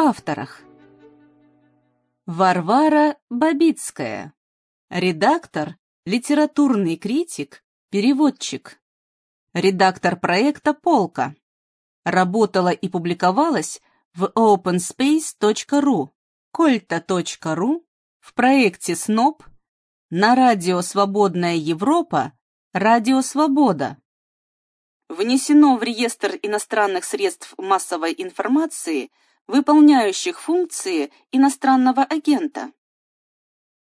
об авторах. Варвара Бабицкая. Редактор, литературный критик, переводчик. Редактор проекта «Полка». Работала и публиковалась в openspace.ru, colta.ru, в проекте СНОП, на радио «Свободная Европа», «Радио Свобода». Внесено в реестр иностранных средств массовой информации, выполняющих функции иностранного агента.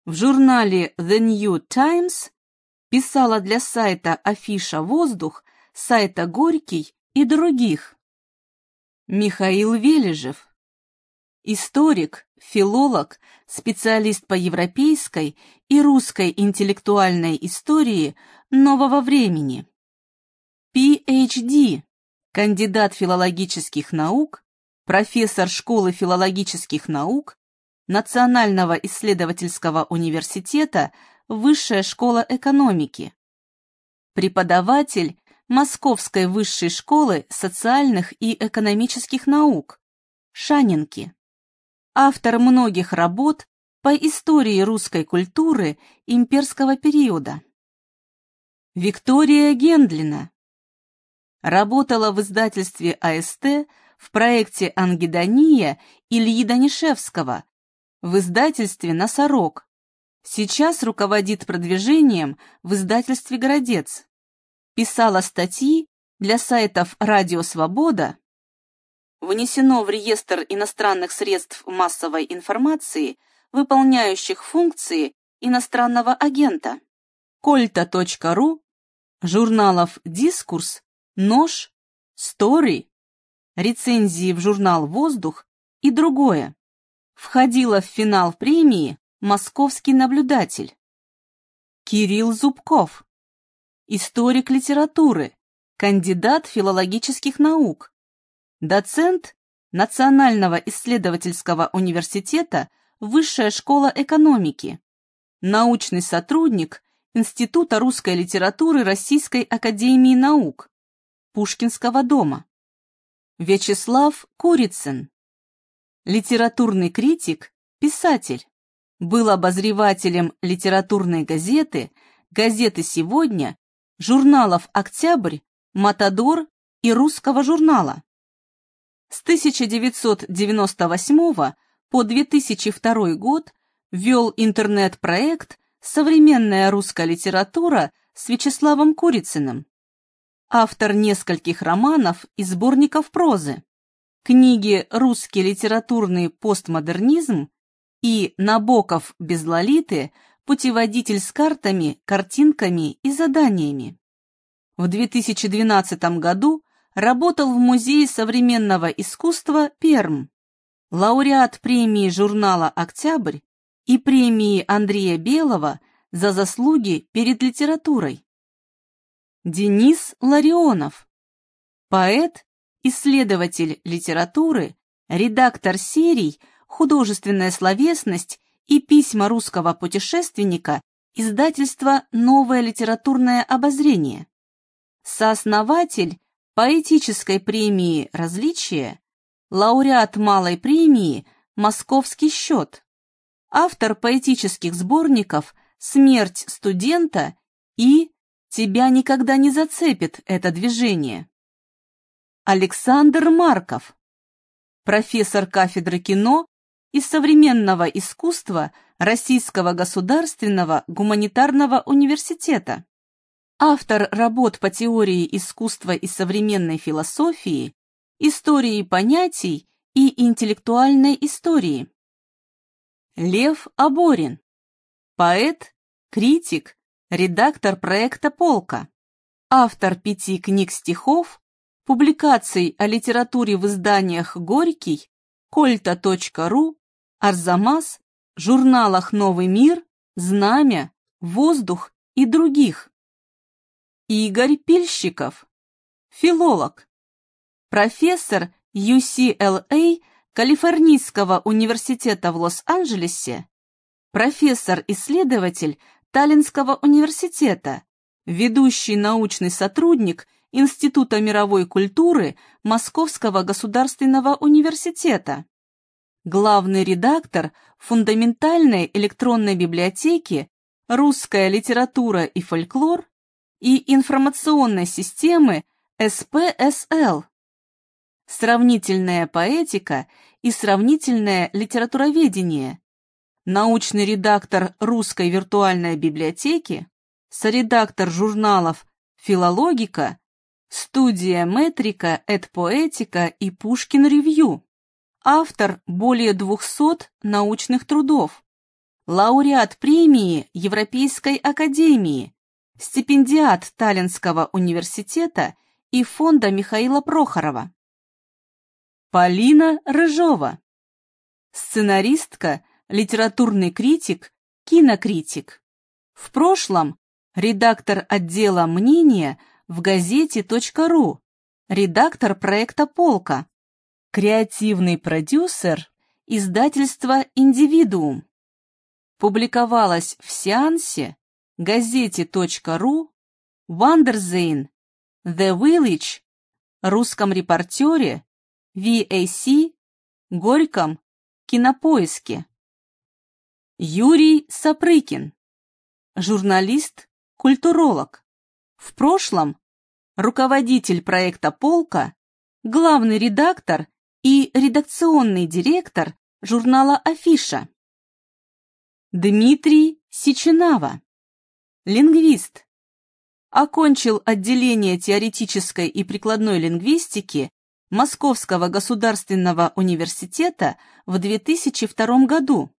В журнале The New Times писала для сайта Афиша Воздух, сайта Горький и других. Михаил Вележев. Историк, филолог, специалист по европейской и русской интеллектуальной истории нового времени. PhD, кандидат филологических наук, профессор школы филологических наук, Национального исследовательского университета, Высшая школа экономики. Преподаватель Московской высшей школы социальных и экономических наук, Шанинки. Автор многих работ по истории русской культуры имперского периода. Виктория Гендлина. Работала в издательстве АСТ в проекте «Ангидония» Ильи Данишевского, в издательстве «Носорог». Сейчас руководит продвижением в издательстве «Городец» писала статьи для сайтов «Радио Свобода», внесено в реестр иностранных средств массовой информации, выполняющих функции иностранного агента, кольта.ру, журналов «Дискурс», «Нож», «Стори», рецензии в журнал «Воздух» и другое. Входила в финал премии «Московский наблюдатель». Кирилл Зубков историк литературы, кандидат филологических наук, доцент Национального исследовательского университета Высшая школа экономики, научный сотрудник Института русской литературы Российской академии наук, Пушкинского дома. Вячеслав Курицын, литературный критик, писатель, был обозревателем литературной газеты, газеты «Сегодня» журналов «Октябрь», «Матадор» и русского журнала. С 1998 по 2002 год вел интернет-проект «Современная русская литература» с Вячеславом Курицыным. Автор нескольких романов и сборников прозы. Книги «Русский литературный постмодернизм» и «Набоков без Лолиты» путеводитель с картами, картинками и заданиями. В 2012 году работал в Музее современного искусства Перм, лауреат премии журнала «Октябрь» и премии Андрея Белого за заслуги перед литературой. Денис Ларионов, поэт, исследователь литературы, редактор серий «Художественная словесность» и письма русского путешественника издательства «Новое литературное обозрение». Сооснователь поэтической премии «Различие», лауреат малой премии «Московский счет», автор поэтических сборников «Смерть студента» и «Тебя никогда не зацепит это движение». Александр Марков, профессор кафедры кино из современного искусства Российского государственного гуманитарного университета. Автор работ по теории искусства и современной философии, истории понятий и интеллектуальной истории. Лев Аборин. Поэт, критик, редактор проекта «Полка». Автор пяти книг стихов, публикаций о литературе в изданиях «Горький», кольта.ру, Арзамас, журналах «Новый мир», «Знамя», «Воздух» и других. Игорь Пильщиков, филолог, профессор UCLA Калифорнийского университета в Лос-Анджелесе, профессор-исследователь Таллинского университета, ведущий научный сотрудник Института мировой культуры Московского государственного университета главный редактор фундаментальной электронной библиотеки «Русская литература и фольклор» и информационной системы СПСЛ. Сравнительная поэтика и сравнительное литературоведение. Научный редактор Русской виртуальной библиотеки, соредактор журналов «Филологика», студия «Метрика», «Эдпоэтика» и «Пушкин Ревью». Автор более 200 научных трудов. Лауреат премии Европейской академии, стипендиат Таллинского университета и фонда Михаила Прохорова. Полина Рыжова. Сценаристка, литературный критик, кинокритик. В прошлом редактор отдела мнения в Газете.ру, редактор проекта «Полка», креативный продюсер издательства «Индивидуум». Публиковалась в «Сеансе», Газете.ру, «Wonderzine», «The Village», «Русском репортере», VAC, Горьком, Кинопоиске. Юрий Сапрыкин, журналист, культуролог. В прошлом руководитель проекта «Полка», главный редактор и редакционный директор журнала «Афиша». Дмитрий Сеченава, лингвист. Окончил отделение теоретической и прикладной лингвистики Московского государственного университета в 2002 году.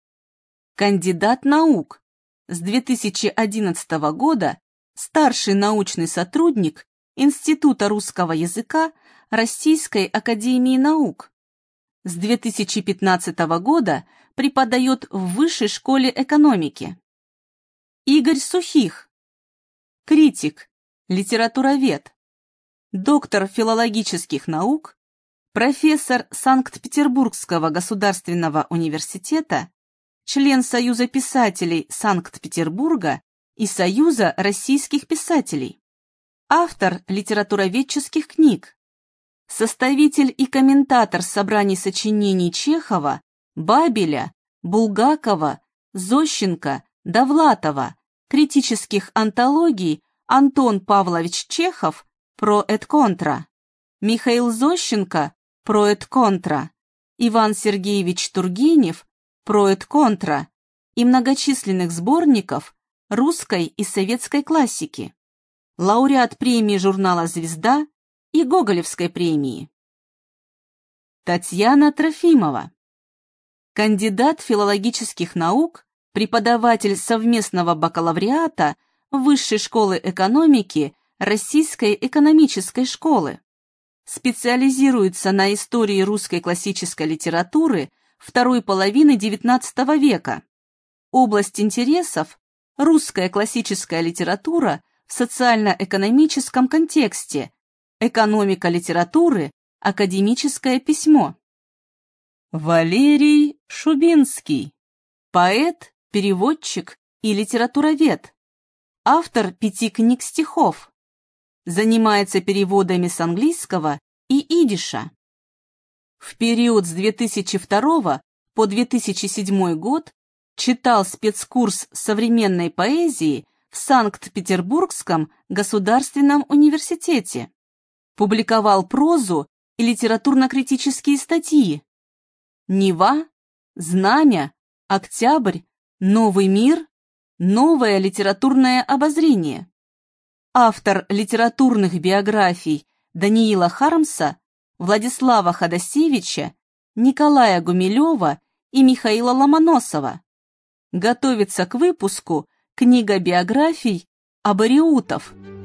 Кандидат наук. С 2011 года старший научный сотрудник Института русского языка Российской академии наук. С 2015 года преподает в Высшей школе экономики. Игорь Сухих. Критик, литературовед, доктор филологических наук, профессор Санкт-Петербургского государственного университета, член Союза писателей Санкт-Петербурга и Союза российских писателей, автор литературоведческих книг, составитель и комментатор собраний сочинений Чехова, Бабеля, Булгакова, Зощенко, Довлатова, критических антологий Антон Павлович Чехов про эт контра, Михаил Зощенко Проэт контра, Иван Сергеевич Тургенев Проэт контра и многочисленных сборников русской и советской классики. Лауреат премии журнала «Звезда» и Гоголевской премии. Татьяна Трофимова. Кандидат филологических наук, преподаватель совместного бакалавриата Высшей школы экономики Российской экономической школы специализируется на истории русской классической литературы второй половины XIX века. Область интересов – русская классическая литература в социально-экономическом контексте, экономика литературы, академическое письмо. Валерий Шубинский, поэт, переводчик и литературовед, автор пяти книг стихов, занимается переводами с английского и идиша. В период с 2002 по 2007 год читал спецкурс современной поэзии в Санкт-Петербургском государственном университете. Публиковал прозу и литературно-критические статьи. Нева, Знамя, Октябрь, Новый мир, Новое литературное обозрение автор литературных биографий Даниила Хармса, Владислава Ходосевича, Николая Гумилева и Михаила Ломоносова. Готовится к выпуску книга биографий Абариутов –